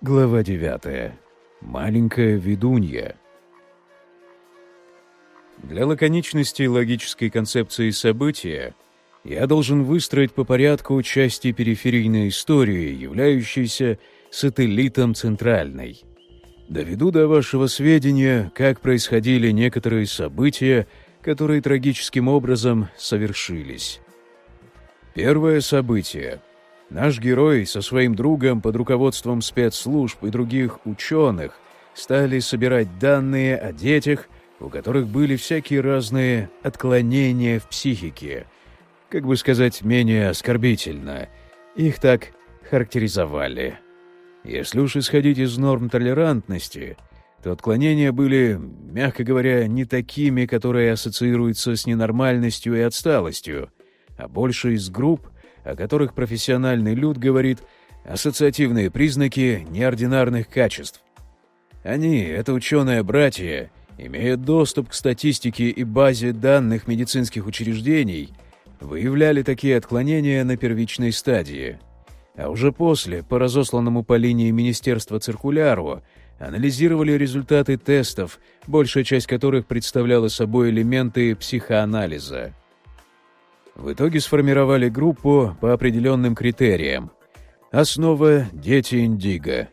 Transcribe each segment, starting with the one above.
Глава 9. Маленькая ведунья. Для лаконичности и логической концепции события я должен выстроить по порядку части периферийной истории, являющейся сателлитом центральной. Доведу до вашего сведения, как происходили некоторые события, которые трагическим образом совершились. Первое событие. Наш герой со своим другом под руководством спецслужб и других ученых стали собирать данные о детях, у которых были всякие разные отклонения в психике. Как бы сказать, менее оскорбительно. Их так характеризовали. Если уж исходить из норм толерантности, то отклонения были, мягко говоря, не такими, которые ассоциируются с ненормальностью и отсталостью, а больше из групп, о которых профессиональный люд говорит ассоциативные признаки неординарных качеств. Они, это ученые-братья, имея доступ к статистике и базе данных медицинских учреждений, выявляли такие отклонения на первичной стадии. А уже после, по разосланному по линии Министерства циркуляру, анализировали результаты тестов, большая часть которых представляла собой элементы психоанализа. В итоге сформировали группу по определенным критериям. Основа — дети Индиго.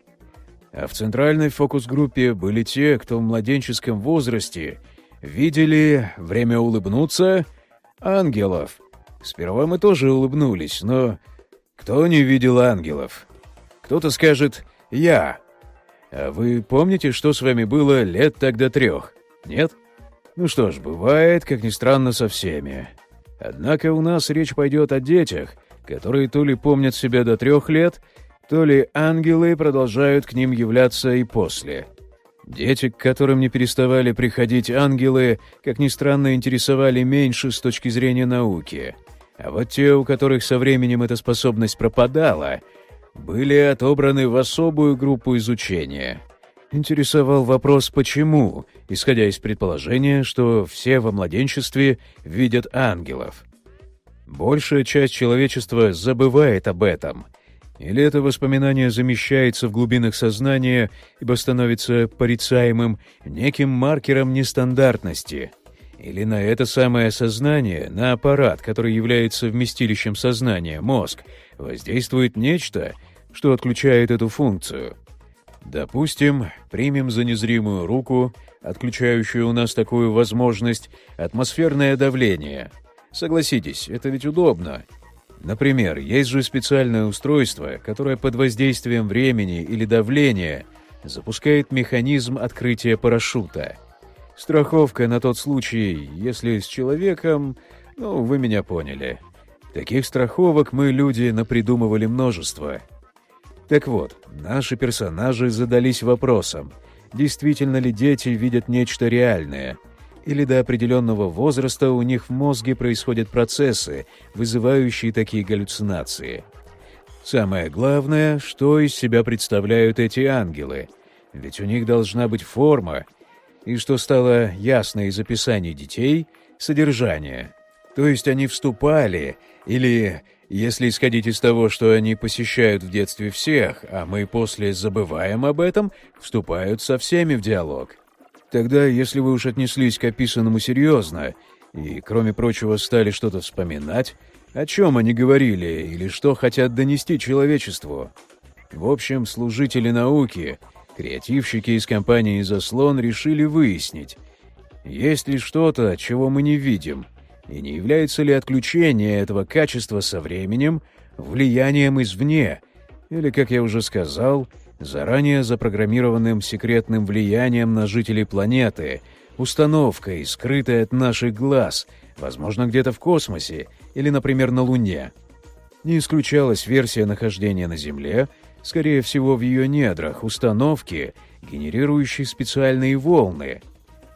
А в центральной фокус-группе были те, кто в младенческом возрасте видели время улыбнуться ангелов. Сперва мы тоже улыбнулись, но кто не видел ангелов? Кто-то скажет «я». А вы помните, что с вами было лет тогда трех? Нет? Ну что ж, бывает, как ни странно, со всеми. Однако у нас речь пойдет о детях, которые то ли помнят себя до трех лет, то ли ангелы продолжают к ним являться и после. Дети, к которым не переставали приходить ангелы, как ни странно, интересовали меньше с точки зрения науки. А вот те, у которых со временем эта способность пропадала, были отобраны в особую группу изучения. Интересовал вопрос «почему?», исходя из предположения, что все во младенчестве видят ангелов. Большая часть человечества забывает об этом — или это воспоминание замещается в глубинах сознания, ибо становится порицаемым неким маркером нестандартности. Или на это самое сознание, на аппарат, который является вместилищем сознания, мозг, воздействует нечто, что отключает эту функцию. Допустим, примем за незримую руку, отключающую у нас такую возможность, атмосферное давление. Согласитесь, это ведь удобно — Например, есть же специальное устройство, которое под воздействием времени или давления запускает механизм открытия парашюта. Страховка на тот случай, если с человеком... Ну, вы меня поняли. Таких страховок мы, люди, напридумывали множество. Так вот, наши персонажи задались вопросом, действительно ли дети видят нечто реальное — или до определенного возраста у них в мозге происходят процессы, вызывающие такие галлюцинации. Самое главное, что из себя представляют эти ангелы, ведь у них должна быть форма, и что стало ясно из описаний детей, содержание. То есть они вступали, или, если исходить из того, что они посещают в детстве всех, а мы после забываем об этом, вступают со всеми в диалог. Тогда, если вы уж отнеслись к описанному серьезно и, кроме прочего, стали что-то вспоминать, о чем они говорили или что хотят донести человечеству? В общем, служители науки, креативщики из компании «Заслон» решили выяснить, есть ли что-то, чего мы не видим, и не является ли отключение этого качества со временем влиянием извне, или, как я уже сказал, заранее запрограммированным секретным влиянием на жителей планеты, установкой, скрытой от наших глаз, возможно, где-то в космосе или, например, на Луне. Не исключалась версия нахождения на Земле, скорее всего, в ее недрах, установки, генерирующей специальные волны.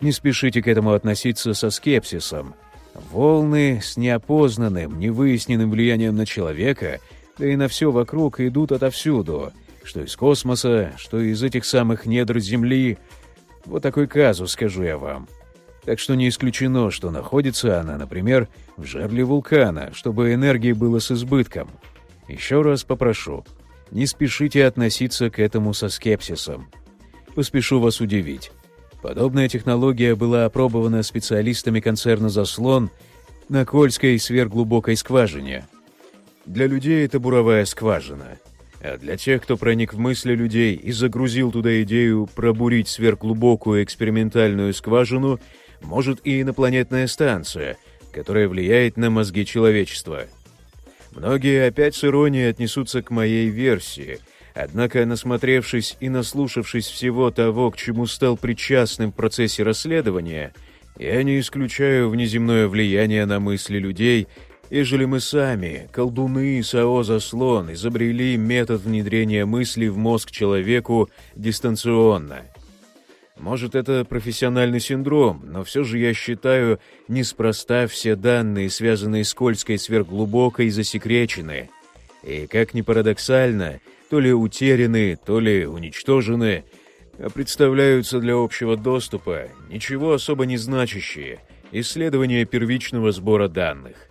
Не спешите к этому относиться со скепсисом. Волны с неопознанным, невыясненным влиянием на человека, да и на все вокруг идут отовсюду — что из космоса, что из этих самых недр Земли. Вот такой казус, скажу я вам. Так что не исключено, что находится она, например, в жерле вулкана, чтобы энергии было с избытком. Еще раз попрошу. не спешите относиться к этому со скепсисом. Поспешу вас удивить. Подобная технология была опробована специалистами концерна «Заслон» на Кольской сверхглубокой скважине. Для людей это буровая скважина, а для тех, кто проник в мысли людей и загрузил туда идею пробурить сверхглубокую экспериментальную скважину, может и инопланетная станция, которая влияет на мозги человечества. Многие опять с иронией отнесутся к моей версии — Однако, насмотревшись и наслушавшись всего того, к чему стал причастным в процессе расследования, я не исключаю внеземное влияние на мысли людей, ежели мы сами, колдуны САО «Заслон», изобрели метод внедрения мыслей в мозг человеку дистанционно. Может, это профессиональный синдром, но все же я считаю, неспроста все данные, связанные с Кольской сверхглубокой, засекречены. И, как ни парадоксально, то ли утеряны, то ли уничтожены, а представляются для общего доступа ничего особо не значащие исследования первичного сбора данных.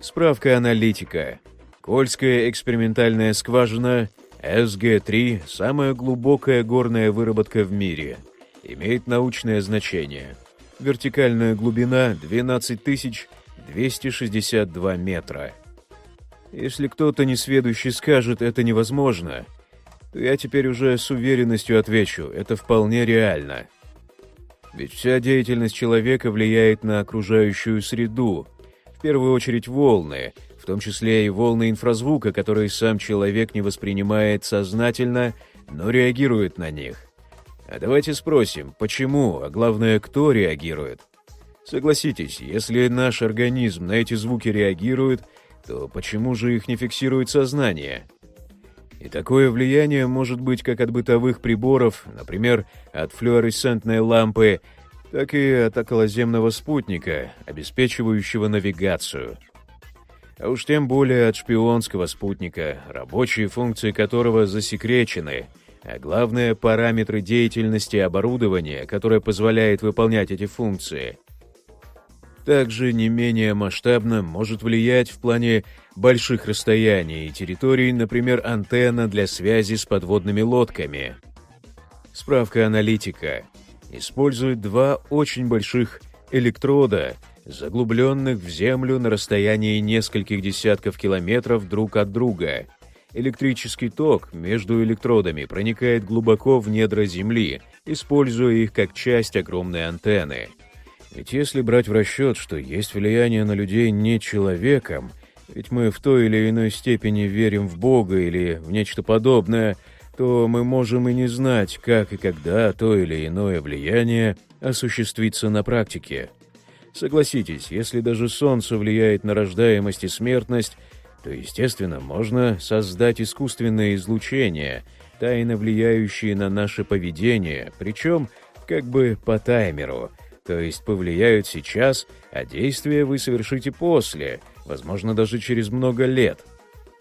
Справка аналитика. Кольская экспериментальная скважина СГ-3 – самая глубокая горная выработка в мире. Имеет научное значение. Вертикальная глубина 12 262 метра. Если кто-то несведущий скажет «это невозможно», то я теперь уже с уверенностью отвечу «это вполне реально». Ведь вся деятельность человека влияет на окружающую среду, в первую очередь волны, в том числе и волны инфразвука, которые сам человек не воспринимает сознательно, но реагирует на них. А давайте спросим, почему, а главное, кто реагирует? Согласитесь, если наш организм на эти звуки реагирует – то почему же их не фиксирует сознание? И такое влияние может быть как от бытовых приборов, например, от флуоресцентной лампы, так и от околоземного спутника, обеспечивающего навигацию. А уж тем более от шпионского спутника, рабочие функции которого засекречены, а главное параметры деятельности оборудования, которое позволяет выполнять эти функции – также не менее масштабно может влиять в плане больших расстояний и территорий, например, антенна для связи с подводными лодками. Справка аналитика. Использует два очень больших электрода, заглубленных в землю на расстоянии нескольких десятков километров друг от друга. Электрический ток между электродами проникает глубоко в недра Земли, используя их как часть огромной антенны. Ведь если брать в расчет, что есть влияние на людей не человеком, ведь мы в той или иной степени верим в Бога или в нечто подобное, то мы можем и не знать, как и когда то или иное влияние осуществится на практике. Согласитесь, если даже Солнце влияет на рождаемость и смертность, то, естественно, можно создать искусственное излучение, тайно влияющее на наше поведение, причем как бы по таймеру, то есть повлияют сейчас, а действия вы совершите после, возможно, даже через много лет.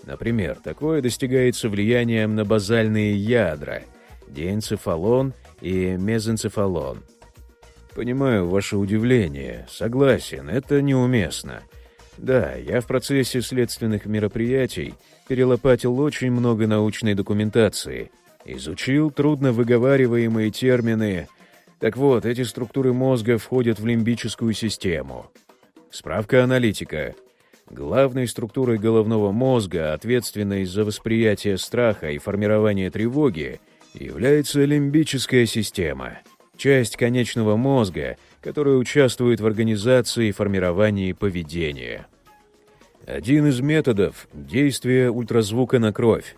Например, такое достигается влиянием на базальные ядра, диэнцефалон и мезенцефалон. Понимаю ваше удивление, согласен, это неуместно. Да, я в процессе следственных мероприятий перелопатил очень много научной документации, изучил трудно выговариваемые термины так вот, эти структуры мозга входят в лимбическую систему. Справка аналитика. Главной структурой головного мозга, ответственной за восприятие страха и формирование тревоги, является лимбическая система, часть конечного мозга, которая участвует в организации и формировании поведения. Один из методов – действие ультразвука на кровь.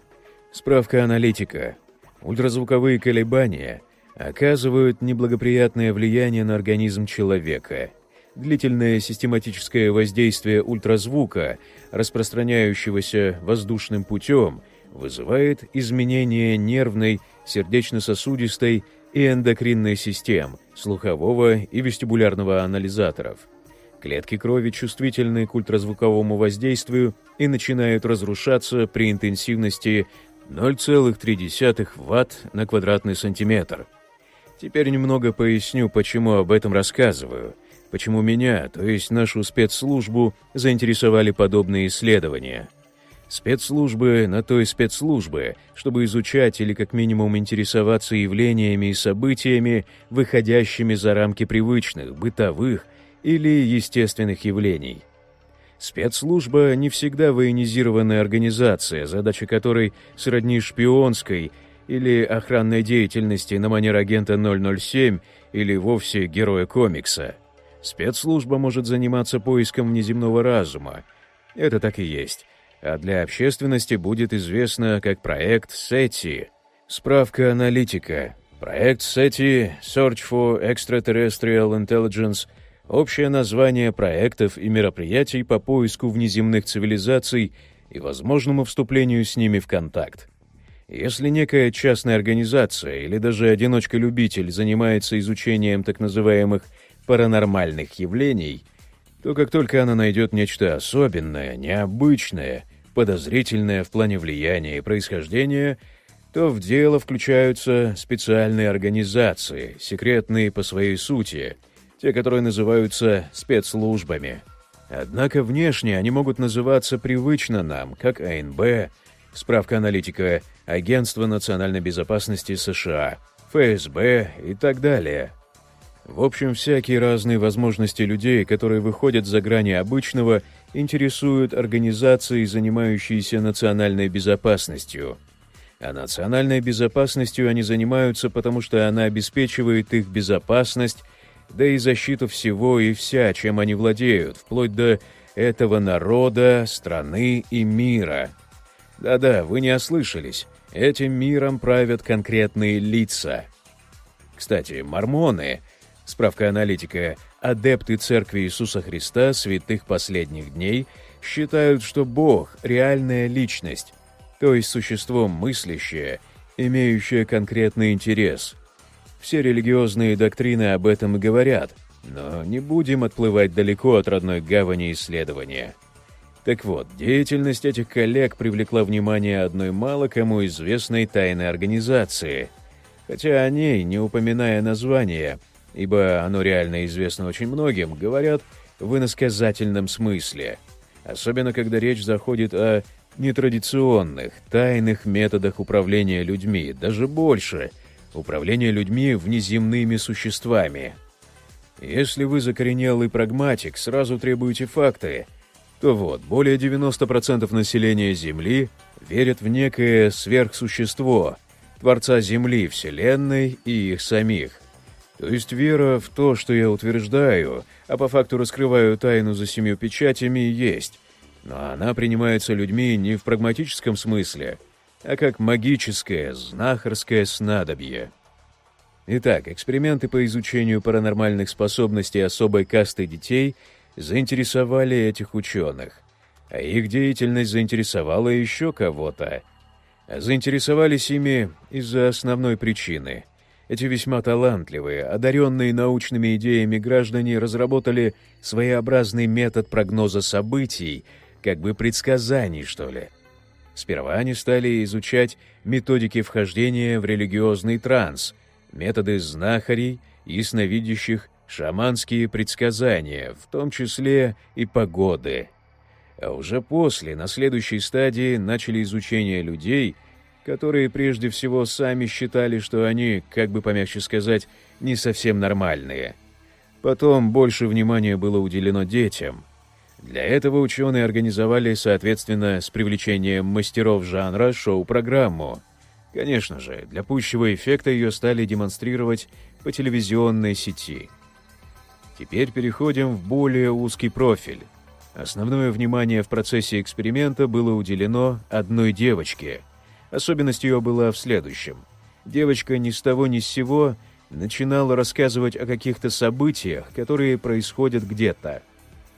Справка аналитика. Ультразвуковые колебания – оказывают неблагоприятное влияние на организм человека. Длительное систематическое воздействие ультразвука, распространяющегося воздушным путем, вызывает изменение нервной, сердечно-сосудистой и эндокринной систем, слухового и вестибулярного анализаторов. Клетки крови чувствительны к ультразвуковому воздействию и начинают разрушаться при интенсивности 0,3 Вт на квадратный сантиметр – Теперь немного поясню, почему об этом рассказываю, почему меня, то есть нашу спецслужбу, заинтересовали подобные исследования. Спецслужбы на то и спецслужбы, чтобы изучать или как минимум интересоваться явлениями и событиями, выходящими за рамки привычных, бытовых или естественных явлений. Спецслужба не всегда военизированная организация, задача которой сродни шпионской или охранной деятельности на манер агента 007 или вовсе героя комикса. Спецслужба может заниматься поиском внеземного разума. Это так и есть а для общественности будет известно как проект SETI. Справка аналитика. Проект SETI Search for Extraterrestrial Intelligence – общее название проектов и мероприятий по поиску внеземных цивилизаций и возможному вступлению с ними в контакт. Если некая частная организация или даже одиночка-любитель занимается изучением так называемых паранормальных явлений, то как только она найдет нечто особенное, необычное подозрительное в плане влияния и происхождения, то в дело включаются специальные организации, секретные по своей сути, те, которые называются спецслужбами. Однако внешне они могут называться привычно нам, как АНБ, справка аналитика, Агентство национальной безопасности США, ФСБ и так далее. В общем, всякие разные возможности людей, которые выходят за грани обычного интересуют организации, занимающиеся национальной безопасностью. А национальной безопасностью они занимаются, потому что она обеспечивает их безопасность, да и защиту всего и вся, чем они владеют, вплоть до этого народа, страны и мира. Да-да, вы не ослышались. Этим миром правят конкретные лица. Кстати, мормоны, справка аналитика, Адепты Церкви Иисуса Христа святых последних дней считают, что Бог — реальная личность, то есть существо мыслящее, имеющее конкретный интерес. Все религиозные доктрины об этом говорят, но не будем отплывать далеко от родной гавани исследования. Так вот, деятельность этих коллег привлекла внимание одной мало кому известной тайной организации, хотя о ней, не упоминая название, ибо оно реально известно очень многим, говорят в иносказательном смысле, особенно когда речь заходит о нетрадиционных, тайных методах управления людьми, даже больше — управления людьми внеземными существами. Если вы закоренелый прагматик, сразу требуете факты, то вот, более 90% населения Земли верят в некое сверхсущество, Творца Земли, Вселенной и их самих. То есть вера в то, что я утверждаю, а по факту раскрываю тайну за семью печатями, есть. Но она принимается людьми не в прагматическом смысле, а как магическое, знахарское снадобье. Итак, эксперименты по изучению паранормальных способностей особой касты детей заинтересовали этих ученых, а их деятельность заинтересовала еще кого-то. Заинтересовались ими из-за основной причины — эти весьма талантливые, одаренные научными идеями граждане разработали своеобразный метод прогноза событий, как бы предсказаний, что ли. Сперва они стали изучать методики вхождения в религиозный транс, методы знахарей, ясновидящих, шаманские предсказания, в том числе и погоды. А уже после, на следующей стадии, начали изучение людей — которые прежде всего сами считали, что они, как бы помягче сказать, не совсем нормальные. Потом больше внимания было уделено детям. Для этого ученые организовали, соответственно, с привлечением мастеров жанра шоу-программу. Конечно же, для пущего эффекта ее стали демонстрировать по телевизионной сети. Теперь переходим в более узкий профиль. Основное внимание в процессе эксперимента было уделено одной девочке — Особенность ее была в следующем. Девочка ни с того ни с сего начинала рассказывать о каких-то событиях, которые происходят где-то.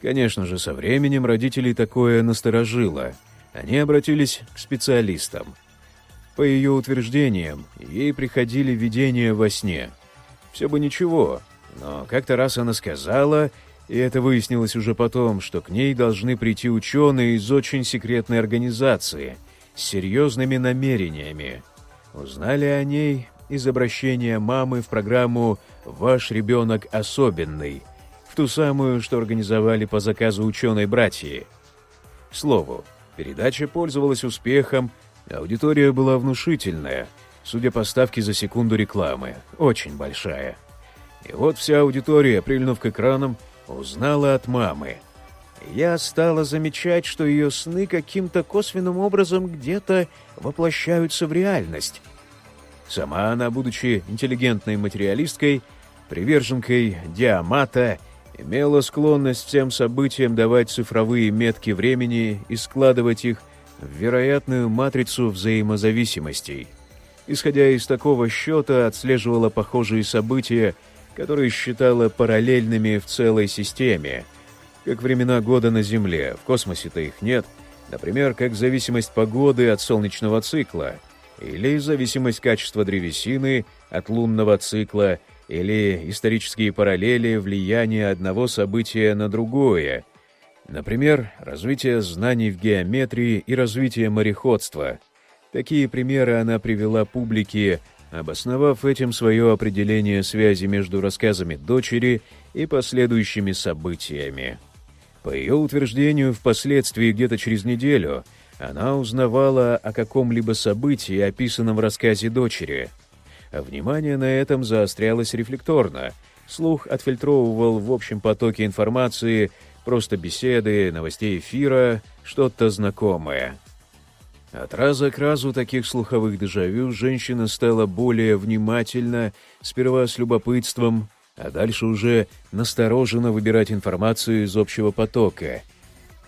Конечно же, со временем родителей такое насторожило. Они обратились к специалистам. По ее утверждениям, ей приходили видения во сне. Все бы ничего, но как-то раз она сказала, и это выяснилось уже потом, что к ней должны прийти ученые из очень секретной организации — с серьезными намерениями. Узнали о ней из обращения мамы в программу «Ваш ребенок особенный», в ту самую, что организовали по заказу ученой братьи. К слову, Передача пользовалась успехом, аудитория была внушительная, судя по ставке за секунду рекламы, очень большая. И вот вся аудитория, прильнув к экранам, узнала от мамы. Я стала замечать, что ее сны каким-то косвенным образом где-то воплощаются в реальность. Сама она, будучи интеллигентной материалисткой, приверженкой диамата, имела склонность всем событиям давать цифровые метки времени и складывать их в вероятную матрицу взаимозависимостей. Исходя из такого счета, отслеживала похожие события, которые считала параллельными в целой системе, как времена года на Земле, в космосе-то их нет, например, как зависимость погоды от солнечного цикла, или зависимость качества древесины от лунного цикла – или исторические параллели влияния одного события на другое, например, развитие знаний в геометрии и развитие мореходства. Такие примеры она привела публике, обосновав этим свое определение связи между рассказами дочери и последующими событиями. По ее утверждению, впоследствии где-то через неделю она узнавала о каком-либо событии, описанном в рассказе дочери — внимание на этом заострялось рефлекторно. Слух отфильтровывал в общем потоке информации просто беседы, новостей эфира, что-то знакомое. От раза к разу таких слуховых дежавю женщина стала более внимательна, сперва с любопытством, а дальше уже настороженно выбирать информацию из общего потока.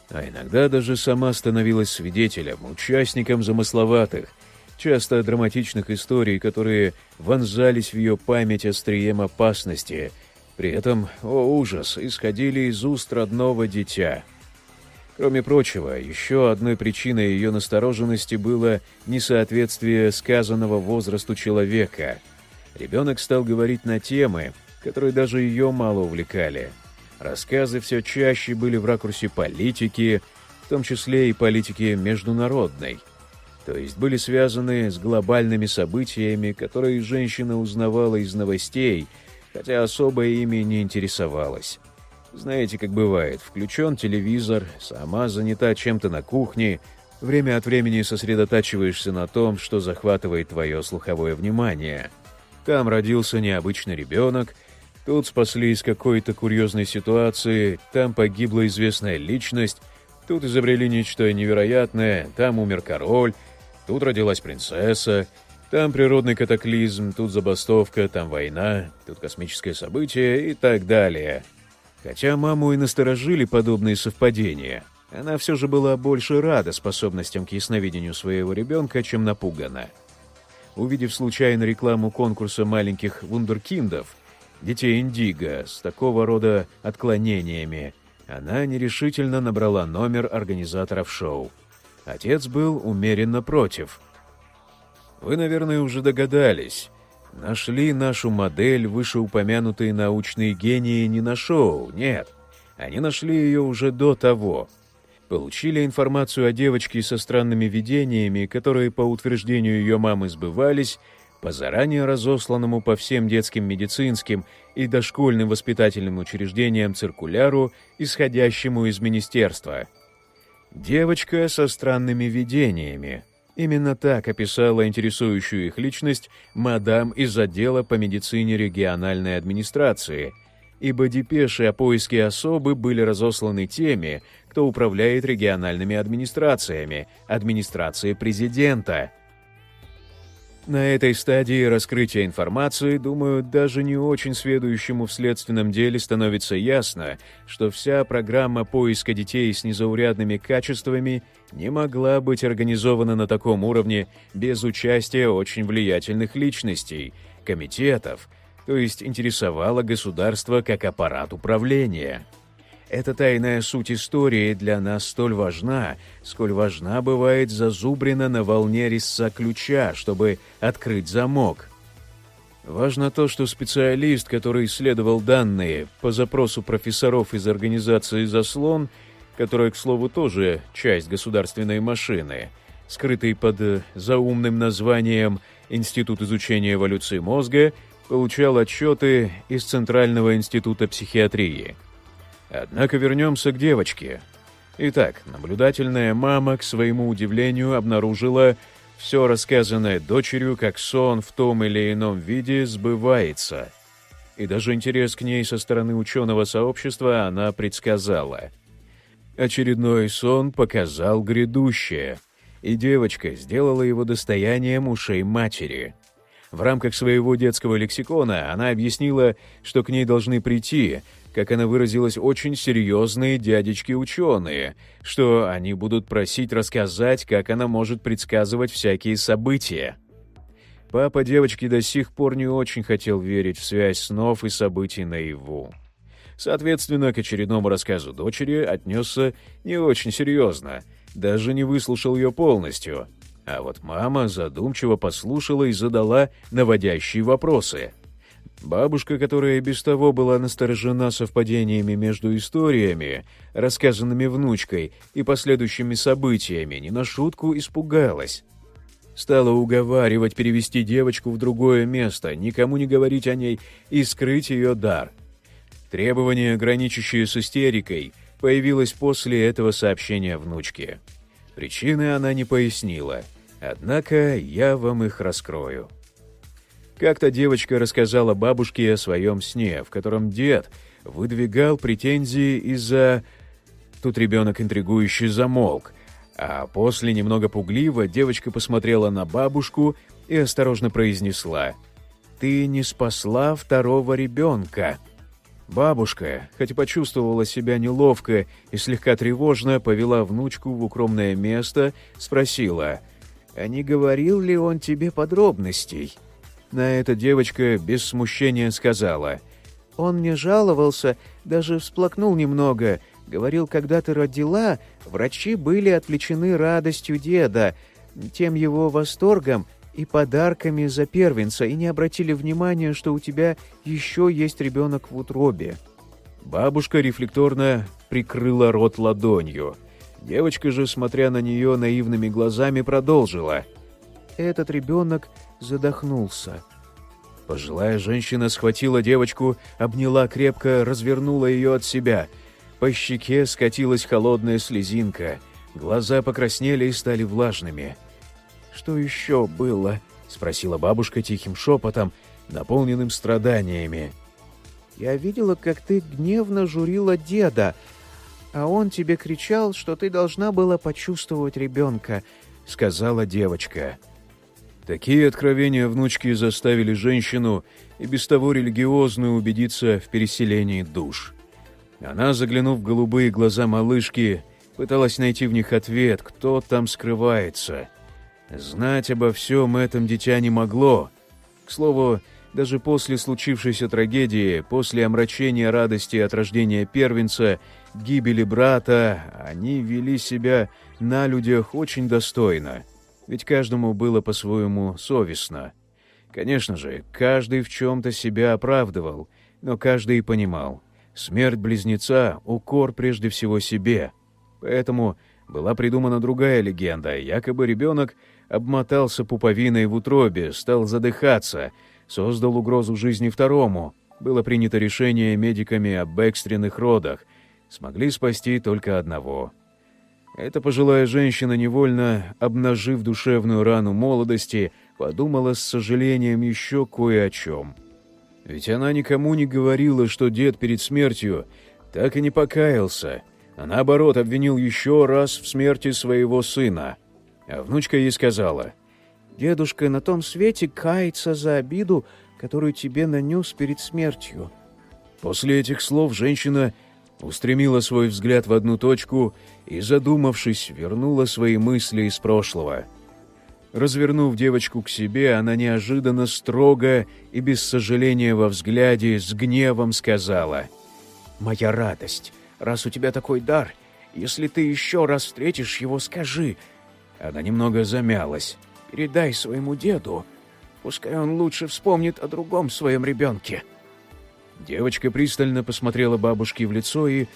А иногда даже сама становилась свидетелем, участником замысловатых, часто драматичных историй, которые вонзались в ее память острием опасности, при этом, о ужас, исходили из уст родного дитя. Кроме прочего, еще одной причиной ее настороженности было несоответствие сказанного возрасту человека. Ребенок стал говорить на темы, которые даже ее мало увлекали. Рассказы все чаще были в ракурсе политики, в том числе и политики международной – то есть были связаны с глобальными событиями, которые женщина узнавала из новостей, хотя особо ими не интересовалась. Знаете, как бывает, включен телевизор, сама занята чем-то на кухне, время от времени сосредотачиваешься на том, что захватывает твое слуховое внимание. Там родился необычный ребенок, тут спасли из какой-то курьезной ситуации, там погибла известная личность, тут изобрели нечто невероятное, там умер король, Тут родилась принцесса, там природный катаклизм, тут забастовка, там война, тут космическое событие. И так далее. Хотя маму и насторожили подобные совпадения, она все же была больше рада способностям к ясновидению своего ребенка, чем напугана. Увидев случайно рекламу конкурса маленьких вундеркиндов, детей Индиго, с такого рода отклонениями, она нерешительно набрала номер организаторов шоу. Отец был умеренно против. Вы, наверное, уже догадались. Нашли нашу модель вышеупомянутые научные гении не на шоу, нет. Они нашли ее уже до того. Получили информацию о девочке со странными видениями, которые, по утверждению ее мамы, сбывались, по заранее разосланному по всем детским медицинским и дошкольным воспитательным учреждениям циркуляру, исходящему из министерства – Девочка со странными видениями. Именно так описала интересующую их личность мадам из отдела по медицине региональной администрации, ибо депеши о поиске особы были разосланы теми, кто управляет региональными администрациями, администрацией президента – на этой стадии раскрытия информации, думаю, даже не очень сведущему в следственном деле становится ясно, что вся программа поиска детей с незаурядными качествами не могла быть организована на таком уровне без участия очень влиятельных личностей, комитетов, то есть интересовало государство как аппарат управления. Эта тайная суть истории для нас столь важна, сколь важна бывает зазубрина на волне резца ключа, чтобы открыть замок. Важно то, что специалист, который исследовал данные по запросу профессоров из организации «Заслон», которая, к слову, тоже часть государственной машины, скрытый под заумным названием «Институт изучения эволюции мозга», получал отчеты из Центрального института психиатрии – Однако вернемся к девочке. Итак, наблюдательная мама, к своему удивлению, обнаружила все рассказанное дочерью как сон в том или ином виде сбывается. И даже интерес к ней со стороны ученого сообщества она предсказала. Очередной сон показал грядущее, и девочка сделала его достоянием ушей матери. В рамках своего детского лексикона она объяснила, что к ней должны прийти как она выразилась, очень серьезные дядечки-ученые, что они будут просить рассказать, как она может предсказывать всякие события. Папа девочки до сих пор не очень хотел верить в связь снов и событий наяву. Соответственно, к очередному рассказу дочери отнесся не очень серьезно, даже не выслушал ее полностью. А вот мама задумчиво послушала и задала наводящие вопросы — Бабушка, которая без того была насторожена совпадениями между историями, рассказанными внучкой, и последующими событиями, не на шутку испугалась. Стала уговаривать перевести девочку в другое место, никому не говорить о ней и скрыть ее дар. Требование, граничащее с истерикой, появилось после этого сообщения внучки. Причины она не пояснила, однако я вам их раскрою. Как-то девочка рассказала бабушке о своем сне, в котором дед выдвигал претензии из-за... Тут ребенок интригующий замолк, а после, немного пугливо, девочка посмотрела на бабушку и осторожно произнесла «Ты не спасла второго ребенка». Бабушка, хоть почувствовала себя неловко и слегка тревожно, повела внучку в укромное место, спросила «А не говорил ли он тебе подробностей?» На это девочка без смущения сказала. «Он мне жаловался, даже всплакнул немного. Говорил, когда ты родила, врачи были отвлечены радостью деда, тем его восторгом и подарками за первенца, и не обратили внимания, что у тебя еще есть ребенок в утробе». Бабушка рефлекторно прикрыла рот ладонью. Девочка же, смотря на нее наивными глазами, продолжила. «Этот ребенок задохнулся. Пожилая женщина схватила девочку, обняла крепко, развернула ее от себя. По щеке скатилась холодная слезинка. Глаза покраснели и стали влажными. «Что еще было?» — спросила бабушка тихим шепотом, наполненным страданиями. «Я видела, как ты гневно журила деда, а он тебе кричал, что ты должна была почувствовать ребенка», — сказала девочка. Такие откровения внучки заставили женщину, и без того религиозную, убедиться в переселении душ. Она, заглянув в голубые глаза малышки, пыталась найти в них ответ, кто там скрывается. Знать обо всем этом дитя не могло. К слову, даже после случившейся трагедии, после омрачения радости от рождения первенца, гибели брата, они вели себя на людях очень достойно — ведь каждому было по-своему совестно. Конечно же, каждый в чем-то себя оправдывал, но каждый и понимал. Смерть близнеца — укор прежде всего себе. Поэтому была придумана другая легенда. Якобы ребенок обмотался пуповиной в утробе, стал задыхаться, создал угрозу жизни второму. Было принято решение медиками об экстренных родах. Смогли спасти только одного — эта пожилая женщина, невольно обнажив душевную рану молодости, подумала с сожалением еще кое о чем. Ведь она никому не говорила, что дед перед смертью так и не покаялся, а наоборот обвинил еще раз в смерти своего сына. А внучка ей сказала, «Дедушка на том свете кается за обиду, которую тебе нанес перед смертью». После этих слов женщина устремила свой взгляд в одну точку и, задумавшись, вернула свои мысли из прошлого. Развернув девочку к себе, она неожиданно строго и без сожаления во взгляде с гневом сказала «Моя радость, раз у тебя такой дар, если ты еще раз встретишь его, скажи». Она немного замялась. «Передай своему деду, пускай он лучше вспомнит о другом своем ребенке». Девочка пристально посмотрела бабушке в лицо и,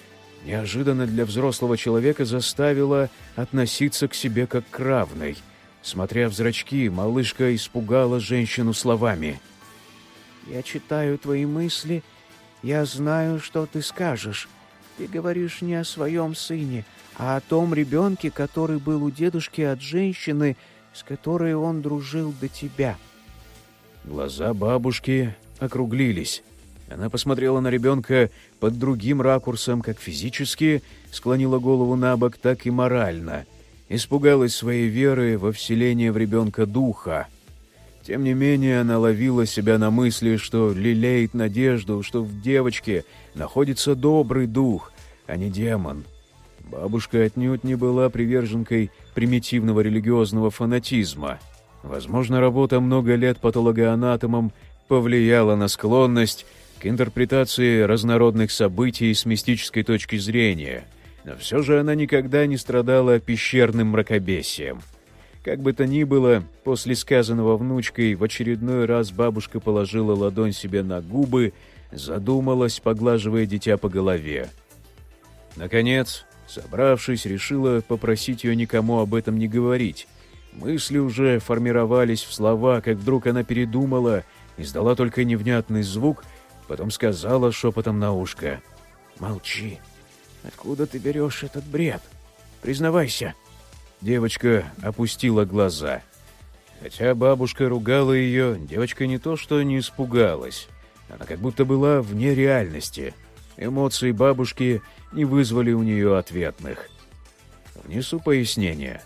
неожиданно для взрослого человека, заставила относиться к себе как к равной. Смотря в зрачки, малышка испугала женщину словами. «Я читаю твои мысли, я знаю, что ты скажешь. Ты говоришь не о своем сыне, а о том ребенке, который был у дедушки от женщины, с которой он дружил до тебя». Глаза бабушки округлились. Она посмотрела на ребенка под другим ракурсом, как физически, склонила голову на бок, так и морально. Испугалась своей веры во вселение в ребенка духа. Тем не менее, она ловила себя на мысли, что лелеет надежду, что в девочке находится добрый дух, а не демон. Бабушка отнюдь не была приверженкой примитивного религиозного фанатизма. Возможно, работа много лет патологоанатомом повлияла на склонность к интерпретации разнородных событий с мистической точки зрения, но все же она никогда не страдала пещерным мракобесием. Как бы то ни было, после сказанного внучкой в очередной раз бабушка положила ладонь себе на губы, задумалась, поглаживая дитя по голове. Наконец, собравшись, решила попросить ее никому об этом не говорить. Мысли уже формировались в слова, как вдруг она передумала, издала только невнятный звук, потом сказала шепотом на ушко. «Молчи. Откуда ты берешь этот бред? Признавайся». Девочка опустила глаза. Хотя бабушка ругала ее, девочка не то что не испугалась. Она как будто была вне реальности. Эмоции бабушки не вызвали у нее ответных. Внесу пояснение.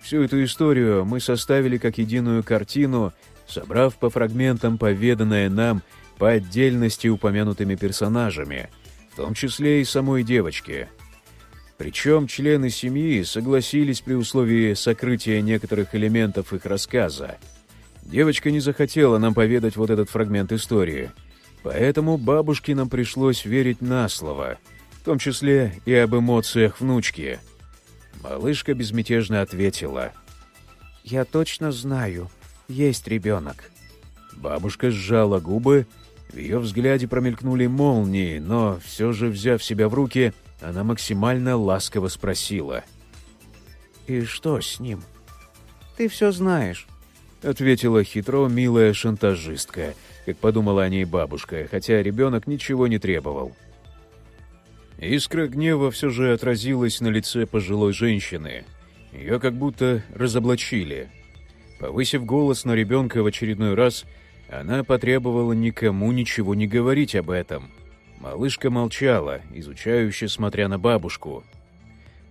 Всю эту историю мы составили как единую картину, собрав по фрагментам поведанное нам по отдельности упомянутыми персонажами, в том числе и самой девочке — причем члены семьи согласились при условии сокрытия некоторых элементов их рассказа. Девочка не захотела нам поведать вот этот фрагмент истории, поэтому бабушке нам пришлось верить на слово, в том числе и об эмоциях внучки. Малышка безмятежно ответила. «Я точно знаю, есть ребенок». Бабушка сжала губы, в ее взгляде промелькнули молнии, но все же, взяв себя в руки, — она максимально ласково спросила. «И что с ним?» «Ты все знаешь», — ответила хитро милая шантажистка, как подумала о ней бабушка, хотя ребенок ничего не требовал. Искра гнева все же отразилась на лице пожилой женщины. Ее как будто разоблачили. Повысив голос на ребенка в очередной раз, она потребовала никому ничего не говорить об этом — Малышка молчала, изучающе смотря на бабушку.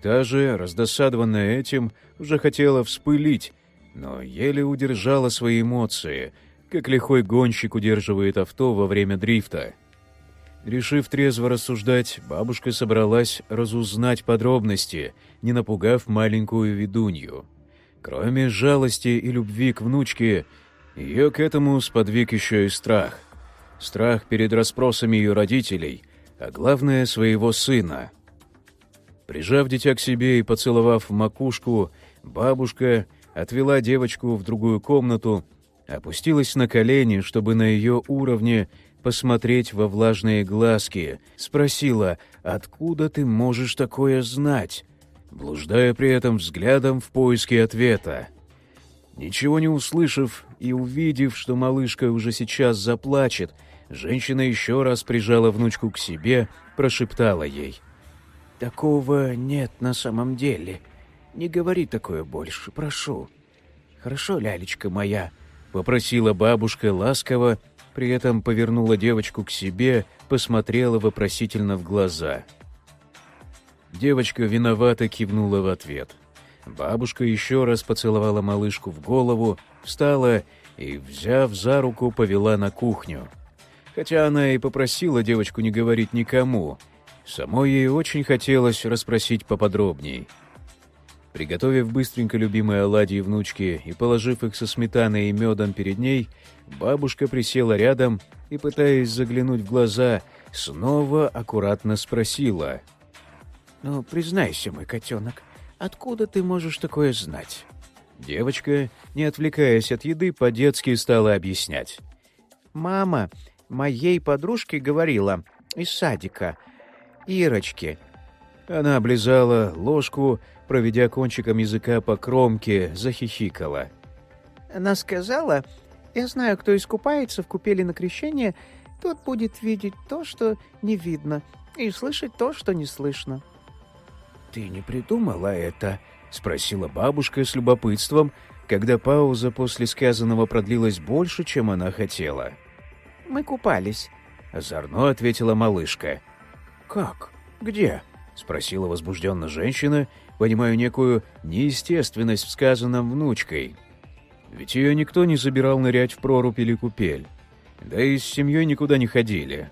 Та же, раздосадованная этим, уже хотела вспылить, но еле удержала свои эмоции, как лихой гонщик удерживает авто во время дрифта. Решив трезво рассуждать, бабушка собралась разузнать подробности, не напугав маленькую ведунью. Кроме жалости и любви к внучке, ее к этому сподвиг еще и страх страх перед расспросами ее родителей, а главное — своего сына. Прижав дитя к себе и поцеловав в макушку, бабушка отвела девочку в другую комнату, опустилась на колени, чтобы на ее уровне посмотреть во влажные глазки, спросила, откуда ты можешь такое знать, блуждая при этом взглядом в поиске ответа. Ничего не услышав и увидев, что малышка уже сейчас заплачет, женщина еще раз прижала внучку к себе, прошептала ей. «Такого нет на самом деле. Не говори такое больше, прошу. Хорошо, лялечка моя?» — попросила бабушка ласково, при этом повернула девочку к себе, посмотрела вопросительно в глаза. Девочка виновато кивнула в ответ — Бабушка еще раз поцеловала малышку в голову, встала и, взяв за руку, повела на кухню. Хотя она и попросила девочку не говорить никому, самой ей очень хотелось расспросить поподробней. Приготовив быстренько любимые оладьи внучки и положив их со сметаной и медом перед ней, бабушка присела рядом и, пытаясь заглянуть в глаза, снова аккуратно спросила. «Ну, признайся, мой котенок, Откуда ты можешь такое знать?» Девочка, не отвлекаясь от еды, по-детски стала объяснять. «Мама моей подружке говорила из садика, Ирочке». Она облизала ложку, проведя кончиком языка по кромке, захихикала. «Она сказала, я знаю, кто искупается в купели на крещение, тот будет видеть то, что не видно, и слышать то, что не слышно». Ты не придумала это?» — спросила бабушка с любопытством, когда пауза после сказанного продлилась больше, чем она хотела. «Мы купались», — озорно ответила малышка. «Как? Где?» — спросила возбужденно женщина, понимая некую неестественность в сказанном внучкой. Ведь ее никто не забирал нырять в прорубь или купель. Да и с семьей никуда не ходили.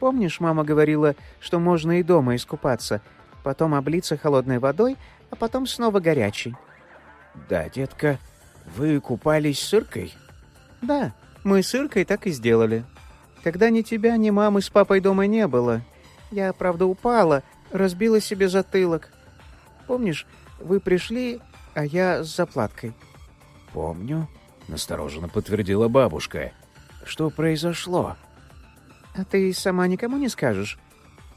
«Помнишь, мама говорила, что можно и дома искупаться, потом облиться холодной водой, а потом снова горячей?» «Да, детка, вы купались с Иркой?» «Да, мы с Иркой так и сделали. Когда ни тебя, ни мамы с папой дома не было. Я, правда, упала, разбила себе затылок. Помнишь, вы пришли, а я с заплаткой?» «Помню», — настороженно подтвердила бабушка. «Что произошло?» «А ты сама никому не скажешь?»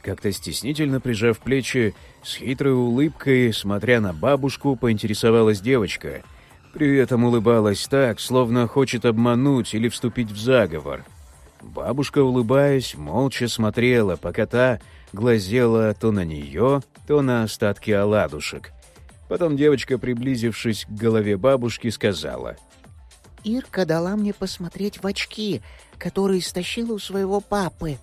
Как-то стеснительно прижав плечи, с хитрой улыбкой, смотря на бабушку, поинтересовалась девочка. При этом улыбалась так, словно хочет обмануть или вступить в заговор. Бабушка, улыбаясь, молча смотрела, пока та глазела то на нее, то на остатки оладушек. Потом девочка, приблизившись к голове бабушки, сказала. «Ирка дала мне посмотреть в очки, которые стащила у своего папы».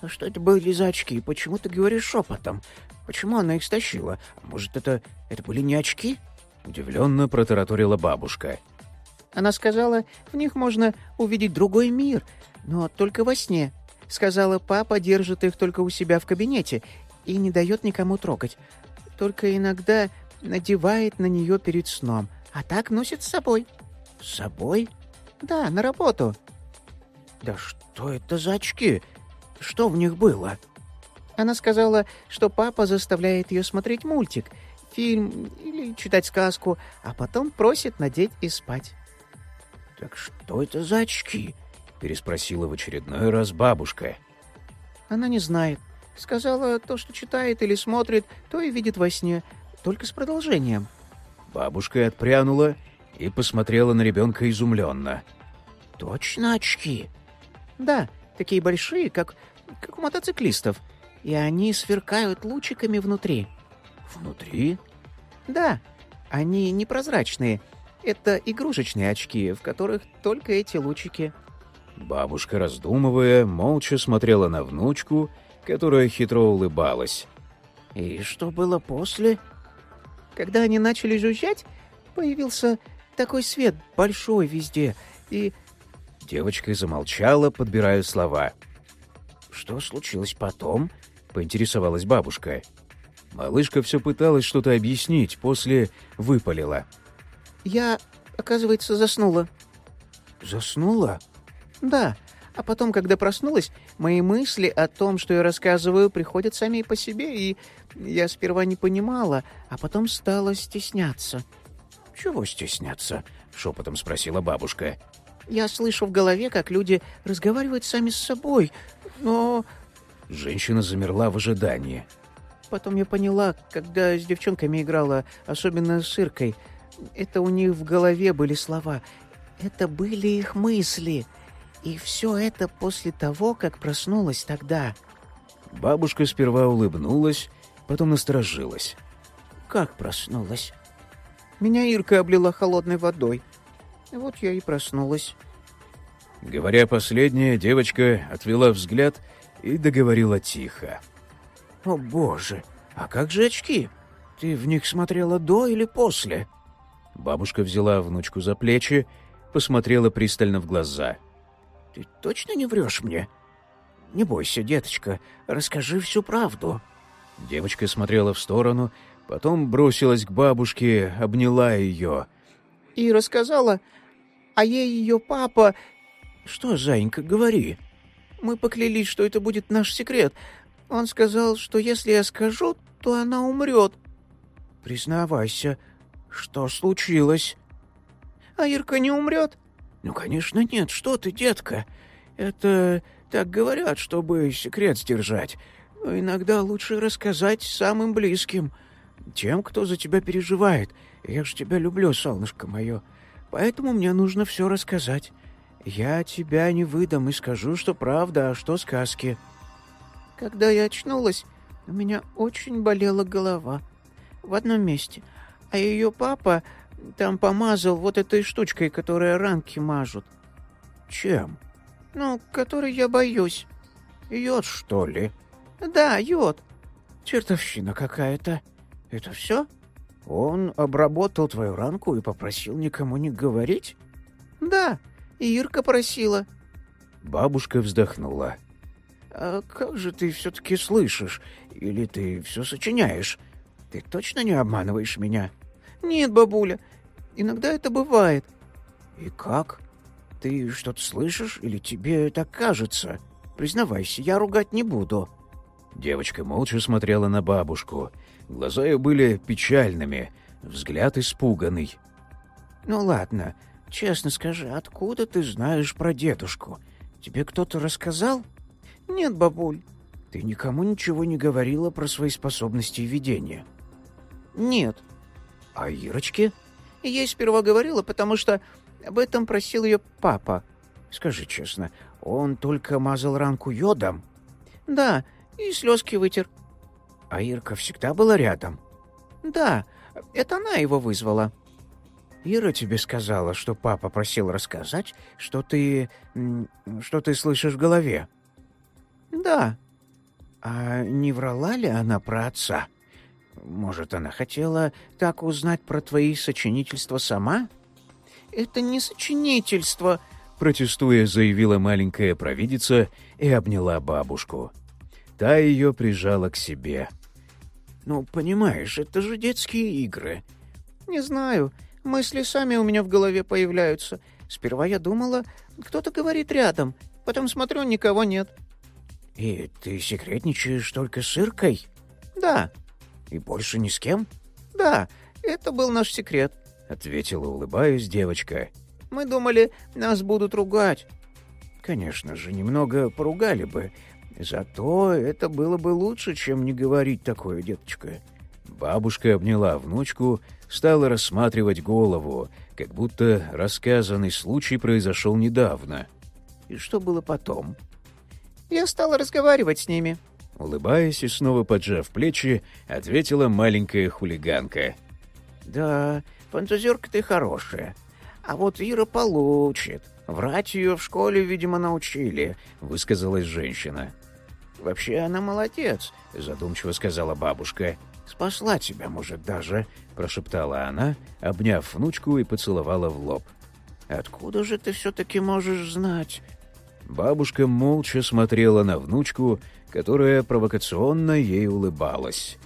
«А что это были за очки? Почему ты говоришь шепотом? Почему она их стащила? Может, это, это были не очки?» Удивленно протараторила бабушка. Она сказала, в них можно увидеть другой мир, но только во сне. Сказала, папа держит их только у себя в кабинете и не дает никому трогать. Только иногда надевает на нее перед сном, а так носит с собой. С собой? Да, на работу. Да что это за очки? Что в них было? Она сказала, что папа заставляет ее смотреть мультик, фильм или читать сказку, а потом просит надеть и спать. «Так что это за очки?» — переспросила в очередной раз бабушка. «Она не знает. Сказала, то, что читает или смотрит, то и видит во сне, только с продолжением». Бабушка отпрянула и посмотрела на ребенка изумленно. «Точно очки?» «Да, такие большие, как, как у мотоциклистов, и они сверкают лучиками внутри». «Внутри?» «Да, они непрозрачные. Это игрушечные очки, в которых только эти лучики». Бабушка, раздумывая, молча смотрела на внучку, которая хитро улыбалась. «И что было после?» «Когда они начали жужжать, появился такой свет большой везде, и...» Девочка замолчала, подбирая слова. «Что случилось потом?» — поинтересовалась бабушка. Малышка все пыталась что-то объяснить, после выпалила. «Я, оказывается, заснула». «Заснула?» «Да. А потом, когда проснулась, мои мысли о том, что я рассказываю, приходят сами по себе, и я сперва не понимала, а потом стала стесняться». «Чего стесняться?» — шепотом спросила бабушка. «Я слышу в голове, как люди разговаривают сами с собой, но...» Женщина замерла в ожидании. Потом я поняла, когда с девчонками играла, особенно с Иркой, это у них в голове были слова. Это были их мысли. И все это после того, как проснулась тогда. Бабушка сперва улыбнулась, потом насторожилась. «Как проснулась?» «Меня Ирка облила холодной водой. Вот я и проснулась». Говоря последнее, девочка отвела взгляд и договорила тихо. «О, боже! А как же очки? Ты в них смотрела до или после?» Бабушка взяла внучку за плечи, посмотрела пристально в глаза. «Ты точно не врешь мне? Не бойся, деточка, расскажи всю правду». Девочка смотрела в сторону, потом бросилась к бабушке, обняла ее. «И рассказала, а ей ее папа...» «Что, зайенька, говори?» «Мы поклялись, что это будет наш секрет. Он сказал, что если я скажу, то она умрет». «Признавайся, что случилось?» «А Ирка не умрет?» «Ну, конечно, нет. Что ты, детка? Это так говорят, чтобы секрет сдержать. Но иногда лучше рассказать самым близким, тем, кто за тебя переживает. Я ж тебя люблю, солнышко мое. Поэтому мне нужно все рассказать. Я тебя не выдам и скажу, что правда, а что сказки». Когда я очнулась, У меня очень болела голова. В одном месте. А ее папа там помазал вот этой штучкой, которая ранки мажут. Чем? Ну, которой я боюсь. Йод, что ли? Да, йод. Чертовщина какая-то. Это все? Он обработал твою ранку и попросил никому не говорить? Да, Ирка просила. Бабушка вздохнула. «А как же ты все-таки слышишь? Или ты все сочиняешь? Ты точно не обманываешь меня?» «Нет, бабуля, иногда это бывает». «И как? Ты что-то слышишь или тебе так кажется? Признавайся, я ругать не буду». Девочка молча смотрела на бабушку. Глаза ее были печальными, взгляд испуганный. «Ну ладно, честно скажи, откуда ты знаешь про дедушку? Тебе кто-то рассказал?» «Нет, бабуль». «Ты никому ничего не говорила про свои способности видения?» «Нет». «А Ирочке?» «Ей сперва говорила, потому что об этом просил ее папа». «Скажи честно, он только мазал ранку йодом?» «Да, и слезки вытер». «А Ирка всегда была рядом?» «Да, это она его вызвала». Ира тебе сказала, что папа просил рассказать, что ты... что ты слышишь в голове?» «Да». «А не врала ли она про отца? Может, она хотела так узнать про твои сочинительства сама?» «Это не сочинительство», — протестуя, заявила маленькая провидица и обняла бабушку. Та ее прижала к себе. «Ну, понимаешь, это же детские игры». «Не знаю. Мысли сами у меня в голове появляются. Сперва я думала, кто-то говорит рядом. Потом смотрю, никого нет». «И ты секретничаешь только с Иркой?» «Да». «И больше ни с кем?» «Да, это был наш секрет», — ответила, улыбаясь девочка. «Мы думали, нас будут ругать». «Конечно же, немного поругали бы. Зато это было бы лучше, чем не говорить такое, деточка». Бабушка обняла внучку, стала рассматривать голову, как будто рассказанный случай произошел недавно. «И что было потом?» Я стала разговаривать с ними. Улыбаясь и снова поджав плечи, ответила маленькая хулиганка. «Да, фантазерка ты хорошая. А вот Ира получит. Врать ее в школе, видимо, научили», — высказалась женщина. «Вообще она молодец», — задумчиво сказала бабушка. «Спасла тебя, может, даже», — прошептала она, обняв внучку и поцеловала в лоб. «Откуда же ты все-таки можешь знать?» Бабушка молча смотрела на внучку, которая провокационно ей улыбалась.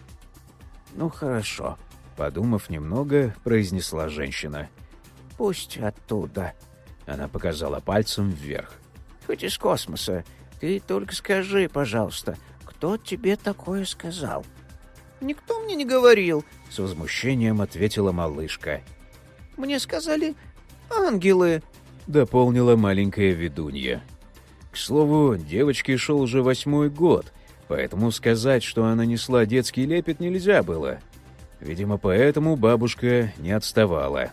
«Ну хорошо», — подумав немного, произнесла женщина. «Пусть оттуда». Она показала пальцем вверх. «Хоть из космоса. Ты только скажи, пожалуйста, кто тебе такое сказал?» «Никто мне не говорил», — с возмущением ответила малышка. «Мне сказали ангелы», — дополнила маленькая ведунья. К слову, девочке шел уже восьмой год, поэтому сказать, что она несла детский лепет, нельзя было. Видимо, поэтому бабушка не отставала.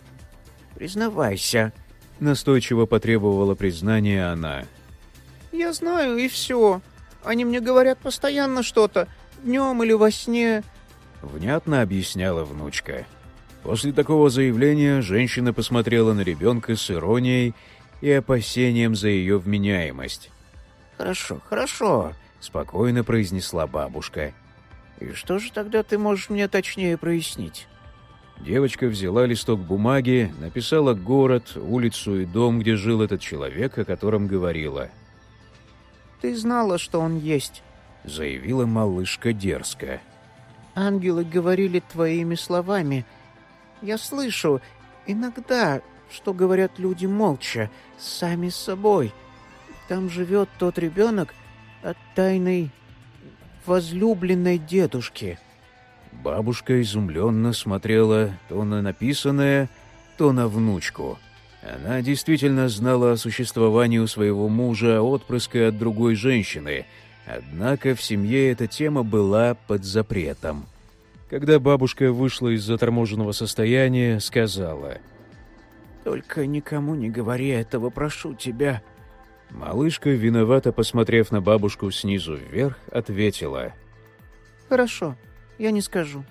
«Признавайся», — настойчиво потребовала признания она. «Я знаю, и все. Они мне говорят постоянно что-то, днем или во сне». Внятно объясняла внучка. После такого заявления женщина посмотрела на ребенка с иронией и опасением за ее вменяемость. «Хорошо, хорошо», — спокойно произнесла бабушка. «И что же тогда ты можешь мне точнее прояснить?» Девочка взяла листок бумаги, написала город, улицу и дом, где жил этот человек, о котором говорила. «Ты знала, что он есть», — заявила малышка дерзко. «Ангелы говорили твоими словами. Я слышу, иногда, что говорят люди молча, сами с собой. Там живет тот ребенок от тайной возлюбленной дедушки. Бабушка изумленно смотрела то на написанное, то на внучку. Она действительно знала о существовании у своего мужа отпрыска от другой женщины, однако в семье эта тема была под запретом. Когда бабушка вышла из заторможенного состояния, сказала — только никому не говори этого, прошу тебя». Малышка, виновато посмотрев на бабушку снизу вверх, ответила. Хорошо, я не скажу.